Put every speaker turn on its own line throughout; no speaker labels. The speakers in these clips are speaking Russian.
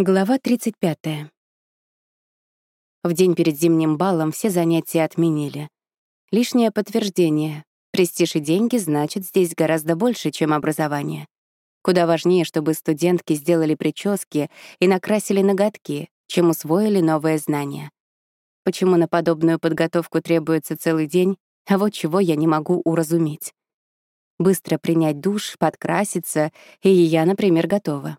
Глава 35. В день перед зимним балом все занятия отменили. Лишнее подтверждение. Престиж и деньги значит здесь гораздо больше, чем образование. Куда важнее, чтобы студентки сделали прически и накрасили ноготки, чем усвоили новые знания. Почему на подобную подготовку требуется целый день, а вот чего я не могу уразуметь. Быстро принять душ, подкраситься, и я, например, готова.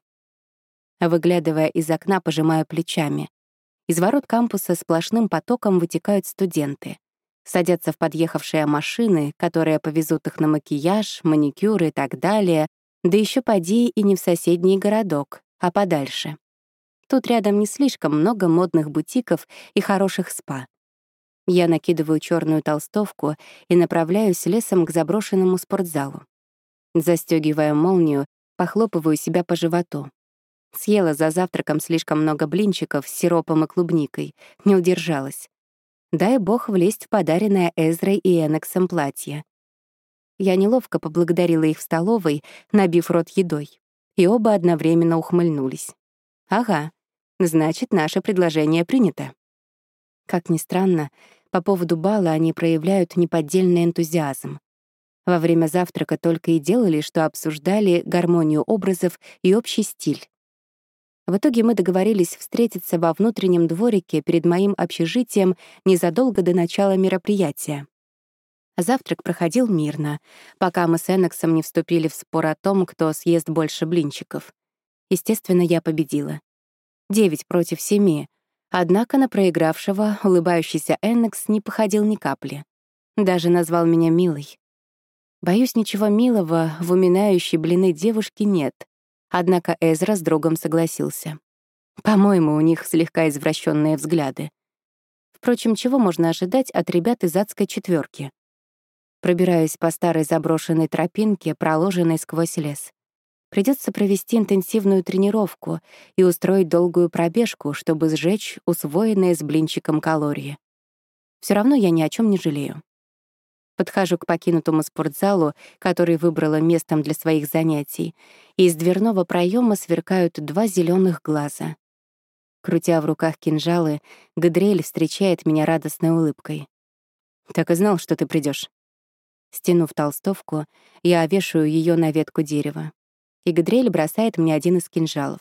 Выглядывая из окна, пожимаю плечами. Из ворот кампуса сплошным потоком вытекают студенты. Садятся в подъехавшие машины, которые повезут их на макияж, маникюр и так далее, да еще поди и не в соседний городок, а подальше. Тут рядом не слишком много модных бутиков и хороших спа. Я накидываю черную толстовку и направляюсь лесом к заброшенному спортзалу. Застегивая молнию, похлопываю себя по животу. Съела за завтраком слишком много блинчиков с сиропом и клубникой, не удержалась. Дай бог влезть в подаренное Эзрой и Энексом платье. Я неловко поблагодарила их в столовой, набив рот едой. И оба одновременно ухмыльнулись. Ага, значит, наше предложение принято. Как ни странно, по поводу бала они проявляют неподдельный энтузиазм. Во время завтрака только и делали, что обсуждали гармонию образов и общий стиль. В итоге мы договорились встретиться во внутреннем дворике перед моим общежитием незадолго до начала мероприятия. Завтрак проходил мирно, пока мы с Эннексом не вступили в спор о том, кто съест больше блинчиков. Естественно, я победила. Девять против семи. Однако на проигравшего улыбающийся Эннекс не походил ни капли. Даже назвал меня милой. Боюсь, ничего милого в уминающей блины девушки нет, Однако Эзра с другом согласился. По-моему, у них слегка извращенные взгляды. Впрочем, чего можно ожидать от ребят из адской четверки? Пробираюсь по старой заброшенной тропинке, проложенной сквозь лес. Придется провести интенсивную тренировку и устроить долгую пробежку, чтобы сжечь усвоенные с блинчиком калории. Все равно я ни о чем не жалею. Подхожу к покинутому спортзалу, который выбрала местом для своих занятий, и из дверного проема сверкают два зеленых глаза. Крутя в руках кинжалы, Гадриэль встречает меня радостной улыбкой. «Так и знал, что ты придешь. Стянув толстовку, я вешаю ее на ветку дерева, и Гадриэль бросает мне один из кинжалов.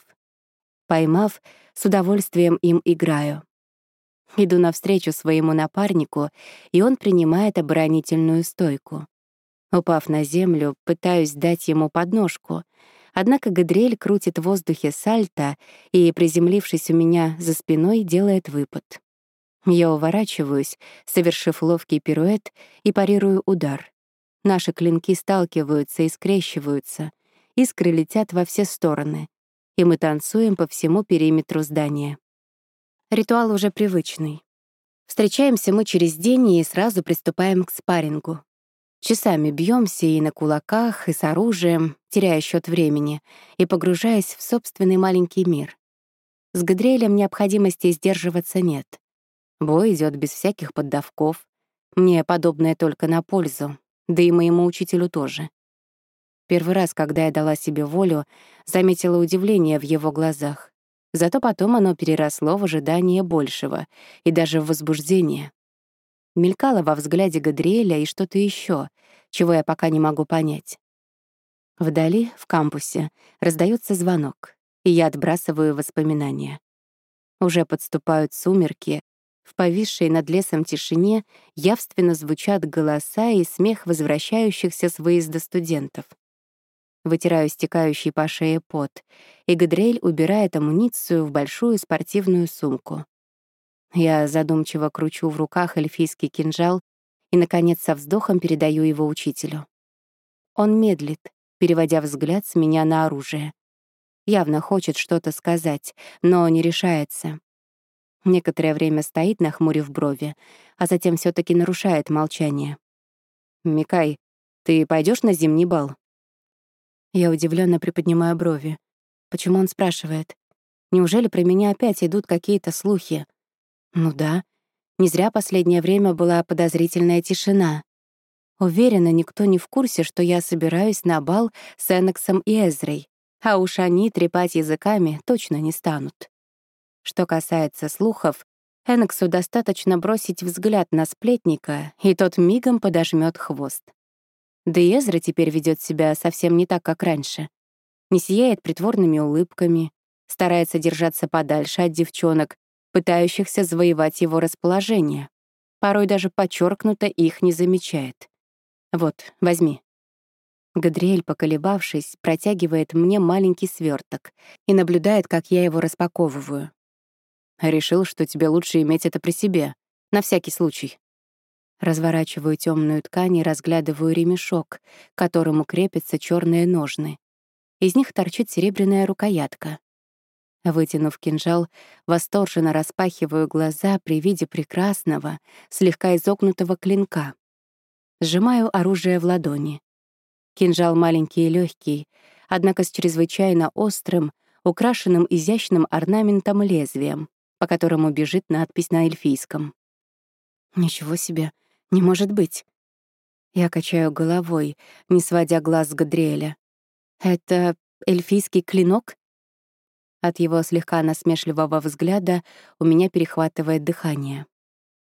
Поймав, с удовольствием им играю. Иду навстречу своему напарнику, и он принимает оборонительную стойку. Упав на землю, пытаюсь дать ему подножку, однако Гадриэль крутит в воздухе сальто и, приземлившись у меня за спиной, делает выпад. Я уворачиваюсь, совершив ловкий пируэт, и парирую удар. Наши клинки сталкиваются и скрещиваются, искры летят во все стороны, и мы танцуем по всему периметру здания. Ритуал уже привычный. Встречаемся мы через день и сразу приступаем к спаррингу. Часами бьемся и на кулаках, и с оружием, теряя счет времени, и погружаясь в собственный маленький мир. С Гадриэлем необходимости сдерживаться нет. Бой идет без всяких поддавков. Мне подобное только на пользу, да и моему учителю тоже. Первый раз, когда я дала себе волю, заметила удивление в его глазах. Зато потом оно переросло в ожидание большего и даже в возбуждение. Мелькало во взгляде Гадриэля и что-то еще, чего я пока не могу понять. Вдали, в кампусе, раздается звонок, и я отбрасываю воспоминания. Уже подступают сумерки, в повисшей над лесом тишине явственно звучат голоса и смех возвращающихся с выезда студентов. Вытираю стекающий по шее пот, и Гадриэль убирает амуницию в большую спортивную сумку. Я задумчиво кручу в руках эльфийский кинжал и, наконец, со вздохом передаю его учителю. Он медлит, переводя взгляд с меня на оружие. Явно хочет что-то сказать, но не решается. Некоторое время стоит, нахмурив брови, а затем все таки нарушает молчание. «Микай, ты пойдешь на зимний бал?» Я удивленно приподнимаю брови. Почему он спрашивает? Неужели про меня опять идут какие-то слухи? Ну да. Не зря последнее время была подозрительная тишина. Уверена, никто не в курсе, что я собираюсь на бал с Эннексом и Эзрой. а уж они трепать языками точно не станут. Что касается слухов, Энаксу достаточно бросить взгляд на сплетника, и тот мигом подожмет хвост. Да и Эзра теперь ведет себя совсем не так, как раньше. Не сияет притворными улыбками, старается держаться подальше от девчонок, пытающихся завоевать его расположение. Порой даже подчеркнуто их не замечает. «Вот, возьми». Гадриэль, поколебавшись, протягивает мне маленький сверток и наблюдает, как я его распаковываю. Решил, что тебе лучше иметь это при себе, на всякий случай. Разворачиваю темную ткань и разглядываю ремешок, к которому крепятся черные ножны. Из них торчит серебряная рукоятка. Вытянув кинжал, восторженно распахиваю глаза при виде прекрасного, слегка изогнутого клинка. Сжимаю оружие в ладони. Кинжал маленький и легкий, однако с чрезвычайно острым, украшенным изящным орнаментом лезвием, по которому бежит надпись на эльфийском. Ничего себе, не может быть. Я качаю головой, не сводя глаз с Гадриэля. Это эльфийский клинок? От его слегка насмешливого взгляда у меня перехватывает дыхание.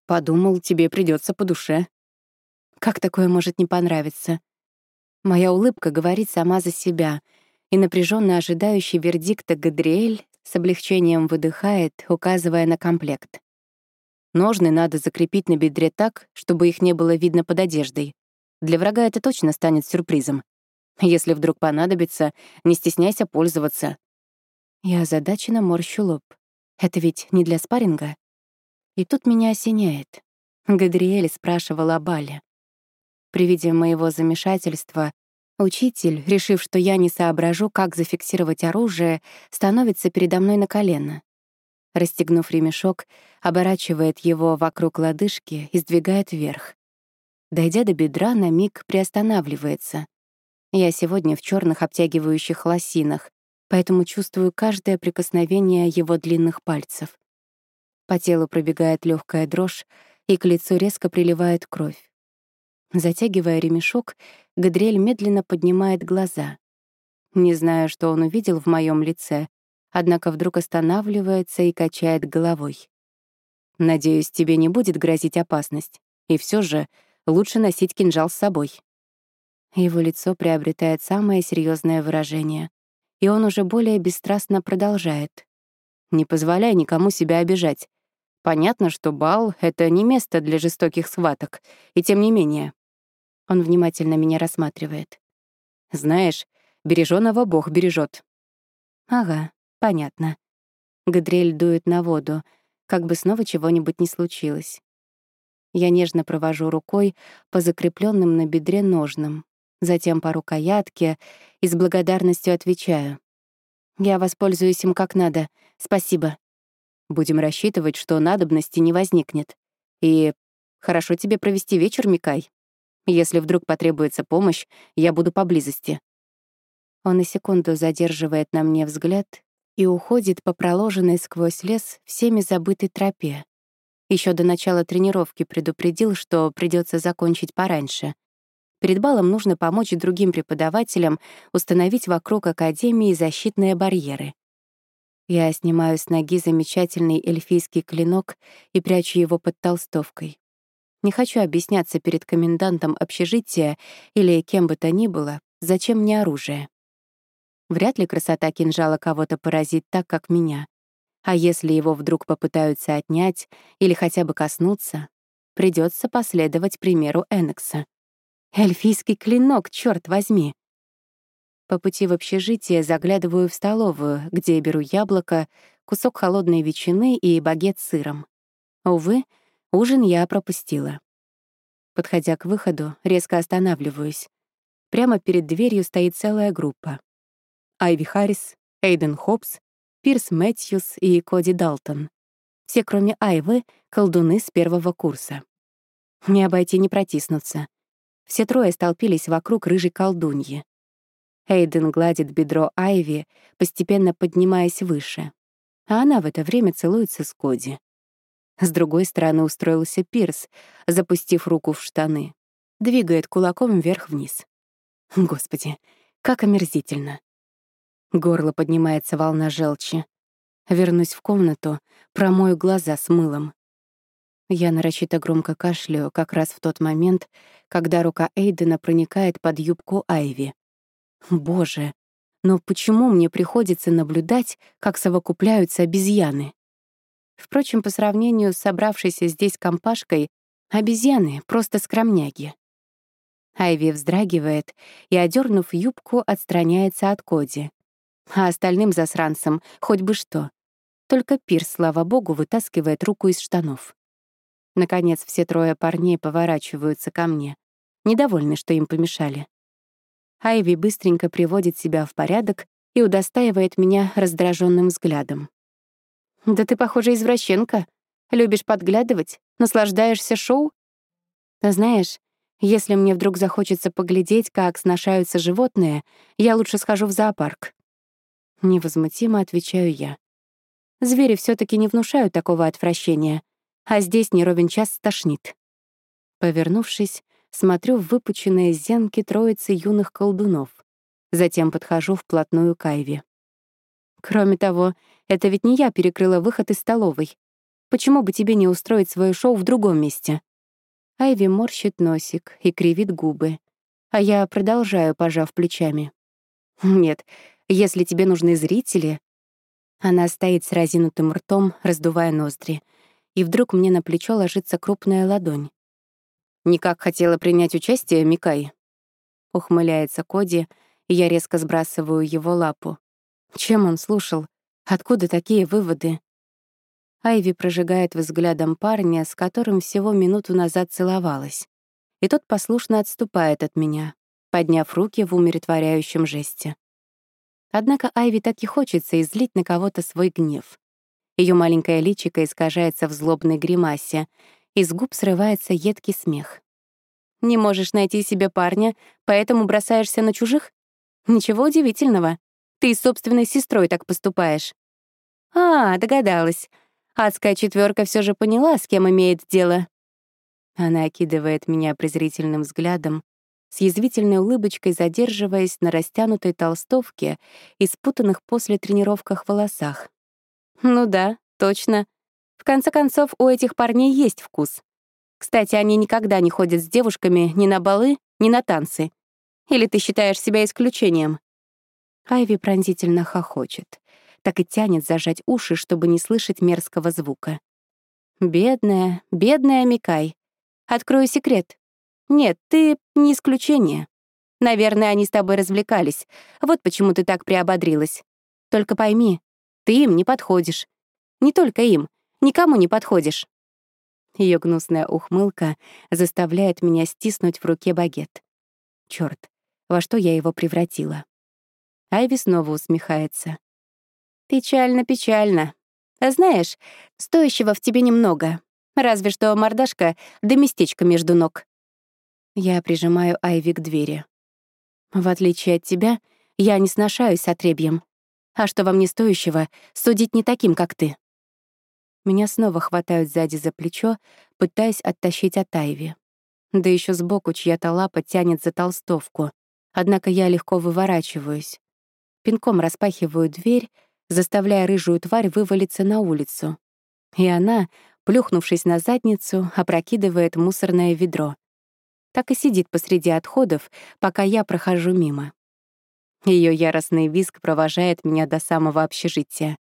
Подумал, тебе придется по душе. Как такое может не понравиться? Моя улыбка говорит сама за себя, и напряженно ожидающий вердикта Гадриэль с облегчением выдыхает, указывая на комплект. Ножны надо закрепить на бедре так, чтобы их не было видно под одеждой. Для врага это точно станет сюрпризом. Если вдруг понадобится, не стесняйся пользоваться. Я озадаченно морщу лоб. Это ведь не для спарринга? И тут меня осеняет. Гадриэль спрашивал о Бале. При виде моего замешательства учитель, решив, что я не соображу, как зафиксировать оружие, становится передо мной на колено. Расстегнув ремешок, оборачивает его вокруг лодыжки и сдвигает вверх. Дойдя до бедра, на миг приостанавливается. Я сегодня в черных обтягивающих лосинах, поэтому чувствую каждое прикосновение его длинных пальцев. По телу пробегает легкая дрожь, и к лицу резко приливает кровь. Затягивая ремешок, Гадриэль медленно поднимает глаза. Не знаю, что он увидел в моем лице, однако вдруг останавливается и качает головой. «Надеюсь, тебе не будет грозить опасность. И все же лучше носить кинжал с собой». Его лицо приобретает самое серьезное выражение, и он уже более бесстрастно продолжает. «Не позволяй никому себя обижать. Понятно, что бал — это не место для жестоких схваток, и тем не менее. Он внимательно меня рассматривает. «Знаешь, бережёного Бог бережет. «Ага, понятно». Гадриэль дует на воду, как бы снова чего-нибудь не случилось. Я нежно провожу рукой по закрепленным на бедре ножным, затем по рукоятке и с благодарностью отвечаю. «Я воспользуюсь им как надо. Спасибо». Будем рассчитывать, что надобности не возникнет. И хорошо тебе провести вечер, Микай. Если вдруг потребуется помощь, я буду поблизости». Он на секунду задерживает на мне взгляд и уходит по проложенной сквозь лес всеми забытой тропе. Еще до начала тренировки предупредил, что придется закончить пораньше. Перед балом нужно помочь другим преподавателям установить вокруг Академии защитные барьеры. Я снимаю с ноги замечательный эльфийский клинок и прячу его под толстовкой. Не хочу объясняться перед комендантом общежития или кем бы то ни было, зачем мне оружие. Вряд ли красота кинжала кого-то поразит так, как меня. А если его вдруг попытаются отнять или хотя бы коснуться, придется последовать примеру Энекса. Эльфийский клинок, черт возьми! По пути в общежитие заглядываю в столовую, где беру яблоко, кусок холодной ветчины и багет с сыром. Увы, Ужин я пропустила. Подходя к выходу, резко останавливаюсь. Прямо перед дверью стоит целая группа. Айви Харрис, Эйден Хопс, Пирс Мэтьюс и Коди Далтон. Все, кроме Айвы, колдуны с первого курса. Не обойти, не протиснуться. Все трое столпились вокруг рыжей колдуньи. Эйден гладит бедро Айви, постепенно поднимаясь выше. А она в это время целуется с Коди. С другой стороны устроился Пирс, запустив руку в штаны. Двигает кулаком вверх-вниз. Господи, как омерзительно. Горло поднимается волна желчи. Вернусь в комнату, промою глаза с мылом. Я нарочито громко кашляю как раз в тот момент, когда рука Эйдена проникает под юбку Айви. Боже, но почему мне приходится наблюдать, как совокупляются обезьяны? Впрочем, по сравнению с собравшейся здесь компашкой, обезьяны — просто скромняги. Айви вздрагивает и, одернув юбку, отстраняется от Коди. А остальным засранцам хоть бы что. Только Пирс, слава богу, вытаскивает руку из штанов. Наконец, все трое парней поворачиваются ко мне, недовольны, что им помешали. Айви быстренько приводит себя в порядок и удостаивает меня раздраженным взглядом. «Да ты, похоже, извращенка. Любишь подглядывать? Наслаждаешься шоу?» «Знаешь, если мне вдруг захочется поглядеть, как сношаются животные, я лучше схожу в зоопарк». Невозмутимо отвечаю я. Звери все таки не внушают такого отвращения, а здесь не ровен час стошнит. Повернувшись, смотрю в выпученные зенки троицы юных колдунов. Затем подхожу вплотную к Айве. Кроме того, это ведь не я перекрыла выход из столовой. Почему бы тебе не устроить свое шоу в другом месте? Айви морщит носик и кривит губы, а я продолжаю, пожав плечами. Нет, если тебе нужны зрители... Она стоит с разинутым ртом, раздувая ноздри, и вдруг мне на плечо ложится крупная ладонь. «Никак хотела принять участие, Микай?» Ухмыляется Коди, и я резко сбрасываю его лапу. Чем он слушал? Откуда такие выводы? Айви прожигает взглядом парня, с которым всего минуту назад целовалась. И тот послушно отступает от меня, подняв руки в умиротворяющем жесте. Однако Айви так и хочется излить на кого-то свой гнев. Ее маленькое личико искажается в злобной гримасе, из губ срывается едкий смех. «Не можешь найти себе парня, поэтому бросаешься на чужих? Ничего удивительного. Ты с собственной сестрой так поступаешь». «А, догадалась. Адская четверка все же поняла, с кем имеет дело». Она окидывает меня презрительным взглядом, с язвительной улыбочкой задерживаясь на растянутой толстовке и спутанных после тренировках волосах. «Ну да, точно. В конце концов, у этих парней есть вкус. Кстати, они никогда не ходят с девушками ни на балы, ни на танцы. Или ты считаешь себя исключением?» Айви пронзительно хохочет. Так и тянет зажать уши, чтобы не слышать мерзкого звука. «Бедная, бедная Микай. Открою секрет. Нет, ты не исключение. Наверное, они с тобой развлекались. Вот почему ты так приободрилась. Только пойми, ты им не подходишь. Не только им, никому не подходишь. Ее гнусная ухмылка заставляет меня стиснуть в руке багет. Черт, во что я его превратила? Айви снова усмехается. Печально, печально. А знаешь, стоящего в тебе немного. Разве что мордашка да местечко между ног. Я прижимаю Айви к двери. В отличие от тебя, я не сношаюсь с отребьем. А что вам не стоящего, судить не таким, как ты. Меня снова хватают сзади за плечо, пытаясь оттащить от Айви. Да еще сбоку чья-то лапа тянет за толстовку. Однако я легко выворачиваюсь. Пинком распахиваю дверь, заставляя рыжую тварь вывалиться на улицу. И она, плюхнувшись на задницу, опрокидывает мусорное ведро. Так и сидит посреди отходов, пока я прохожу мимо. Ее яростный визг провожает меня до самого общежития.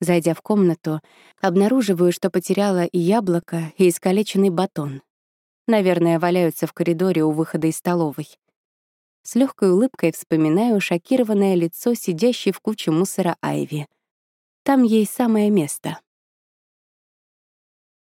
Зайдя в комнату, обнаруживаю, что потеряла и яблоко, и искалеченный батон. Наверное, валяются в коридоре у выхода из столовой. С легкой улыбкой вспоминаю шокированное лицо сидящей в куче мусора Айви. Там ей самое место.